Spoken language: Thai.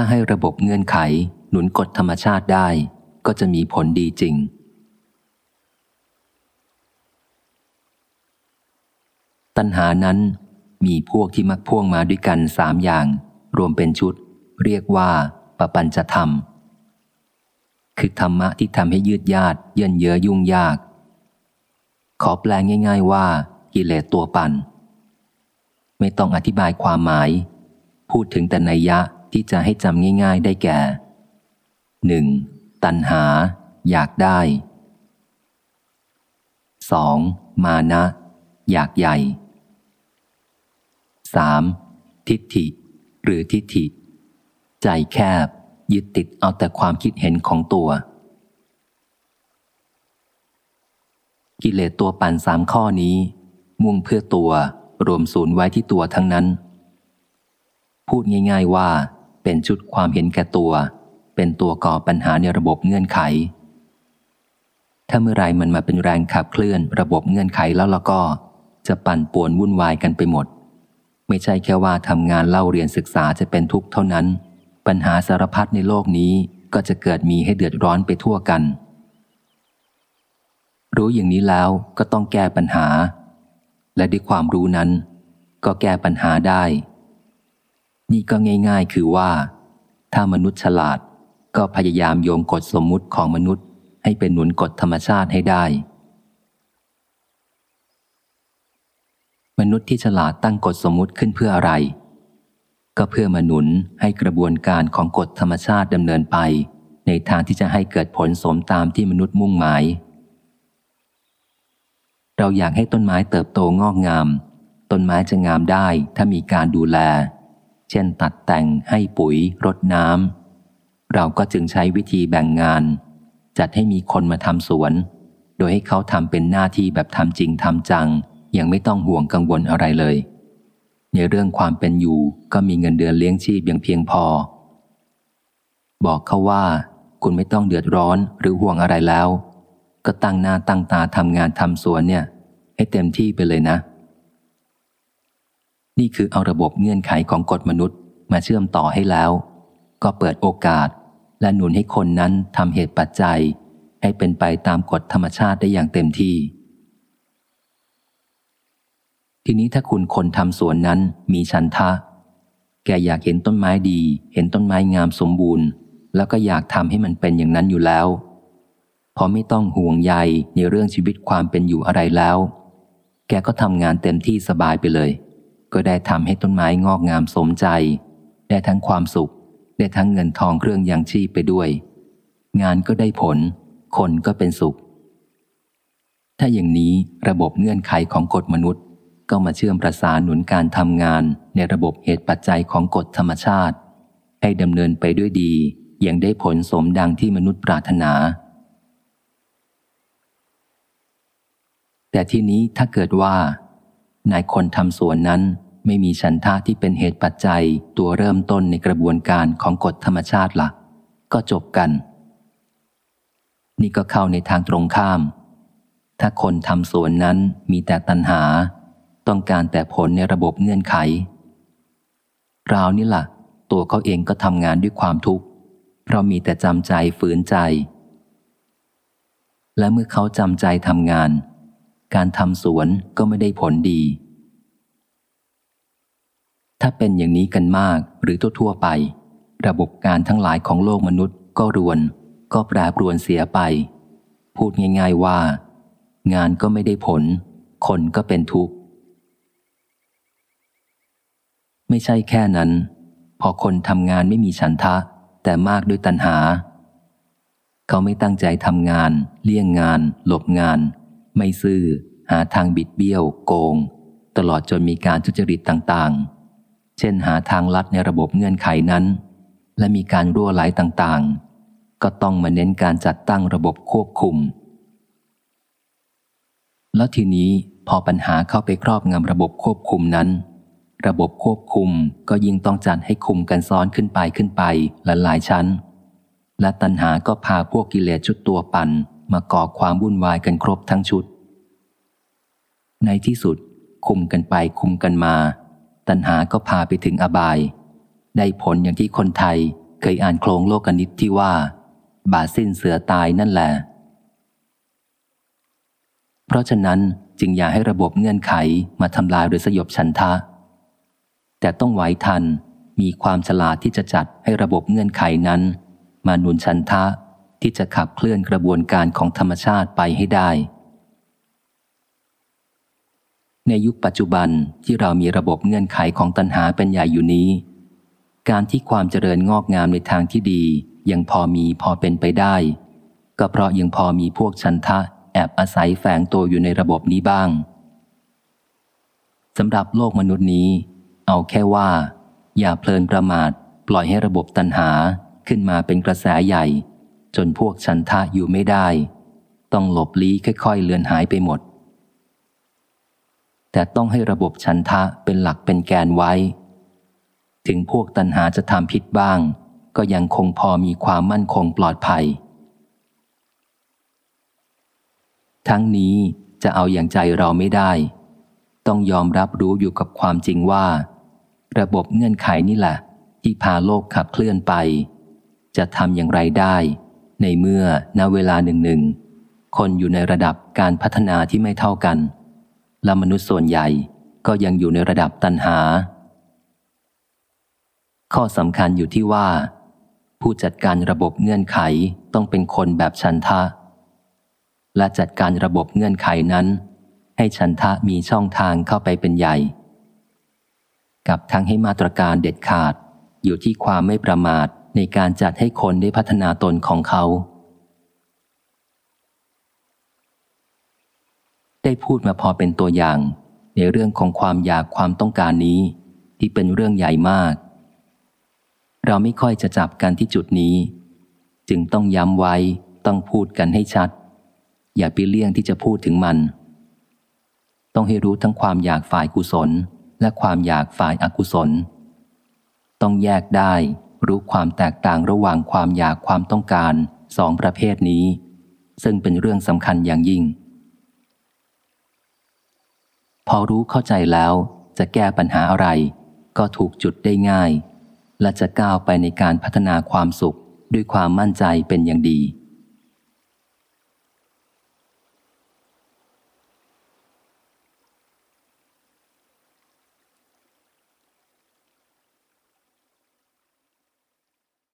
ถ้าให้ระบบเงื่อนไข หนุนกฎธรรมชาติได้ ก็จะมีผลดีจริง ตัณหานั้นมีพวกที่มักพ่วงมาด้วยกันสามอย่าง รวมเป็นชุด เรียกว่าปปัญจธรรม คือธรรมะที่ทำให้ยืดยาดเยินเยอยุ่งยาก ขอแปลง่าย ๆว่า กิเลสตัวปันไม่ต้องอธิบายความหมาย พูดถึงแต่นัยยะ ที่จะให้จำง่าย ๆ ได้แก่หนึ่งตัณหา อยากได้ 2. มานะ อยากใหญ่ 3. ทิฏฐิ หรือทิฏฐิ ใจแคบ ยึดติดเอาแต่ความคิดเห็นของตัว กิเลสตัวปั่นสามข้อนี้ มุ่งเพื่อตัวรวมศูนย์ไว้ที่ตัวทั้งนั้น พูดง่าย ๆว่า เป็นชุดความเห็นแก่ตัว เป็นตัวก่อปัญหาในระบบเงื่อนไข ถ้าเมื่อไรมันมาเป็นแรงขับเคลื่อนระบบเงื่อนไขแล้วแล้วก็ จะปั่นป่วนวุ่นวายกันไปหมด ไม่ใช่แค่ว่าทำงานเล่าเรียนศึกษาจะเป็นทุกข์เท่านั้น ปัญหาสารพัดในโลกนี้ก็จะเกิดมีให้เดือดร้อนไปทั่วกัน รู้อย่างนี้แล้วก็ต้องแก้ปัญหา และด้วยความรู้นั้น ก็แก้ปัญหาได้ นี่ก็ง่าย ๆ คือว่า ถ้ามนุษย์ฉลาดก็พยายามโยงกฎสมมุติของมนุษย์ ให้เป็นหนุนกฎธรรมชาติให้ได้ มนุษย์ที่ฉลาดตั้งกฎสมมุติขึ้นเพื่ออะไร ก็เพื่อมาหนุนให้กระบวนการของกฎธรรมชาติดำเนินไป ในทางที่จะให้เกิดผลสมตามที่มนุษย์มุ่งหมาย เราอยากให้ต้นไม้เติบโตงอกงาม ต้นไม้จะงามได้ถ้ามีการดูแล เช่นตัดแต่งให้ปุ๋ยรดน้ำ เราก็จึงใช้วิธีแบ่งงาน จัดให้มีคนมาทำสวน โดยให้เขาทำเป็นหน้าที่แบบทำจริงทำจัง ยังไม่ต้องห่วงกังวลอะไรเลย ในเรื่องความเป็นอยู่ก็มีเงินเดือนเลี้ยงชีพอย่างเพียงพอ บอกเขาว่า คุณไม่ต้องเดือดร้อนหรือห่วงอะไรแล้ว ก็ตั้งหน้าตั้งตาทำงานทำสวนเนี่ย ให้เต็มที่ไปเลยนะ นี่คือเอาระบบเงื่อนไขของกฎมนุษย์มาเชื่อมต่อให้แล้ว ก็เปิดโอกาส และหนุนให้คนนั้นทำเหตุปัจจัย ให้เป็นไปตามกฎธรรมชาติได้อย่างเต็มที่ ทีนี้ถ้าคุณคนทำสวนนั้นมีชันทะ แกอยากเห็นต้นไม้ดี เห็นต้นไม้งามสมบูรณ์ แล้วก็อยากทำให้มันเป็นอย่างนั้นอยู่แล้วพอไม่ต้องห่วงใยในเรื่องชีวิตความเป็นอยู่อะไรแล้ว แกก็ทำงานเต็มที่สบายไปเลย ก็ได้ทำให้ต้นไม้งอกงามสมใจ ได้ทั้งความสุข ได้ทั้งเงินทองเครื่องยังชีพไปด้วย งานก็ได้ผล คนก็เป็นสุข ถ้าอย่างนี้ระบบเงื่อนไขของกฎมนุษย์ ก็มาเชื่อมประสานหนุนการทำงานในระบบเหตุปัจจัยของกฎธรรมชาติ ให้ดำเนินไปด้วยดีอย่างได้ผลสมดังที่มนุษย์ปรารถนา แต่ที่นี้ถ้าเกิดว่า นายคนทำสวนนั้นไม่มีฉันทาที่เป็นเหตุปัจจัยตัวเริ่มต้นในกระบวนการของกฎธรรมชาติละ่ะ ก็จบกัน นี่ก็เข้าในทางตรงข้าม ถ้าคนทำสวนนั้นมีแต่ตัณหา ต้องการแต่ผลในระบบเงื่อนไขราวนี่ละ่ะ ตัวเขาเองก็ทำงานด้วยความทุกข์ เพราะมีแต่จำใจฝืนใจ และเมื่อเขาจำใจทำงาน การทำสวนก็ไม่ได้ผลดี ถ้าเป็นอย่างนี้กันมากหรือทั่วๆไป ระบบการทั้งหลายของโลกมนุษย์ก็รวน ก็แปรปรวนเสียไป พูดง่าย ๆว่า งานก็ไม่ได้ผล คนก็เป็นทุกข์ ไม่ใช่แค่นั้น พอคนทำงานไม่มีฉันทะ แต่มากด้วยตัณหา เขาไม่ตั้งใจทำงาน เลี่ยงงาน หลบงาน ไม่ซื่อ หาทางบิดเบี้ยว โกง ตลอดจนมีการทุจริตต่างๆ เช่นหาทางลัดในระบบเงื่อนไขนั้น และมีการรั่วไหลต่างๆ ก็ต้องมาเน้นการจัดตั้งระบบควบคุม แล้วทีนี้พอปัญหาเข้าไปครอบงำระบบควบคุมนั้น ระบบควบคุมก็ยิ่งต้องจัดให้คุมกันซ้อนขึ้นไปขึ้นไปหลายหลายชั้น และตัณหาก็พาพวกกิเลสชุดตัวปั่น มาก่อความวุ่นวายกันครบทั้งชุด ในที่สุด คุมกันไปคุมกันมา ตัณหาก็พาไปถึงอบาย ได้ผลอย่างที่คนไทยเคยอ่านโครงโลกนิตที่ว่า บาสิ้นเสือตายนั่นแหละ เพราะฉะนั้นจึงอย่าให้ระบบเงื่อนไขมาทำลายหรือสยบฉันทะ แต่ต้องไหวทันมีความฉลาดที่จะจัดให้ระบบเงื่อนไขนั้น มาหนุนฉันทะ ที่จะขับเคลื่อนกระบวนการของธรรมชาติไปให้ได้ ในยุคปัจจุบันที่เรามีระบบเงื่อนไขของตัณหาเป็นใหญ่อยู่นี้ การที่ความเจริญงอกงามในทางที่ดี ยังพอมีพอเป็นไปได้ ก็เพราะยังพอมีพวกชันทะแอบอาศัยแฝงตัวอยู่ในระบบนี้บ้างสำหรับโลกมนุษย์นี้ เอาแค่ว่า อย่าเพลินประมาท ปล่อยให้ระบบตัณหาขึ้นมาเป็นกระแสใหญ่ จนพวกชันทะอยู่ไม่ได้ ต้องหลบลี้ค่อยๆ เลือนหายไปหมด แต่ต้องให้ระบบชันทะเป็นหลักเป็นแกนไว้ ถึงพวกตัณหาจะทำผิดบ้าง ก็ยังคงพอมีความมั่นคงปลอดภัย ทั้งนี้จะเอาอย่างใจเราไม่ได้ ต้องยอมรับรู้อยู่กับความจริงว่า ระบบเงื่อนไขนี่แหละ ที่พาโลกขับเคลื่อนไป จะทำอย่างไรได้ ในเมื่อณเวลาหนึ่งหนึ่งคนอยู่ในระดับการพัฒนาที่ไม่เท่ากัน และมนุษย์ส่วนใหญ่ก็ยังอยู่ในระดับตันหา ข้อสำคัญอยู่ที่ว่า ผู้จัดการระบบเงื่อนไขต้องเป็นคนแบบชันทะ และจัดการระบบเงื่อนไขนั้น ให้ชันทะมีช่องทางเข้าไปเป็นใหญ่ กับทั้งให้มาตรการเด็ดขาดอยู่ที่ความไม่ประมาท ในการจัดให้คนได้พัฒนาตนของเขา ได้พูดมาพอเป็นตัวอย่าง ในเรื่องของความอยากความต้องการนี้ ที่เป็นเรื่องใหญ่มาก เราไม่ค่อยจะจับกันที่จุดนี้ จึงต้องย้ำไว้ต้องพูดกันให้ชัด อย่าไปเลี่ยงที่จะพูดถึงมัน ต้องให้รู้ทั้งความอยากฝ่ายกุศล และความอยากฝ่ายอากุศล ต้องแยกได้ รู้ความแตกต่างระหว่างความอยากความต้องการสองประเภทนี้ ซึ่งเป็นเรื่องสำคัญอย่างยิ่ง พอรู้เข้าใจแล้วจะแก้ปัญหาอะไร ก็ถูกจุดได้ง่าย และจะก้าวไปในการพัฒนาความสุขด้วยความมั่นใจเป็นอย่างดี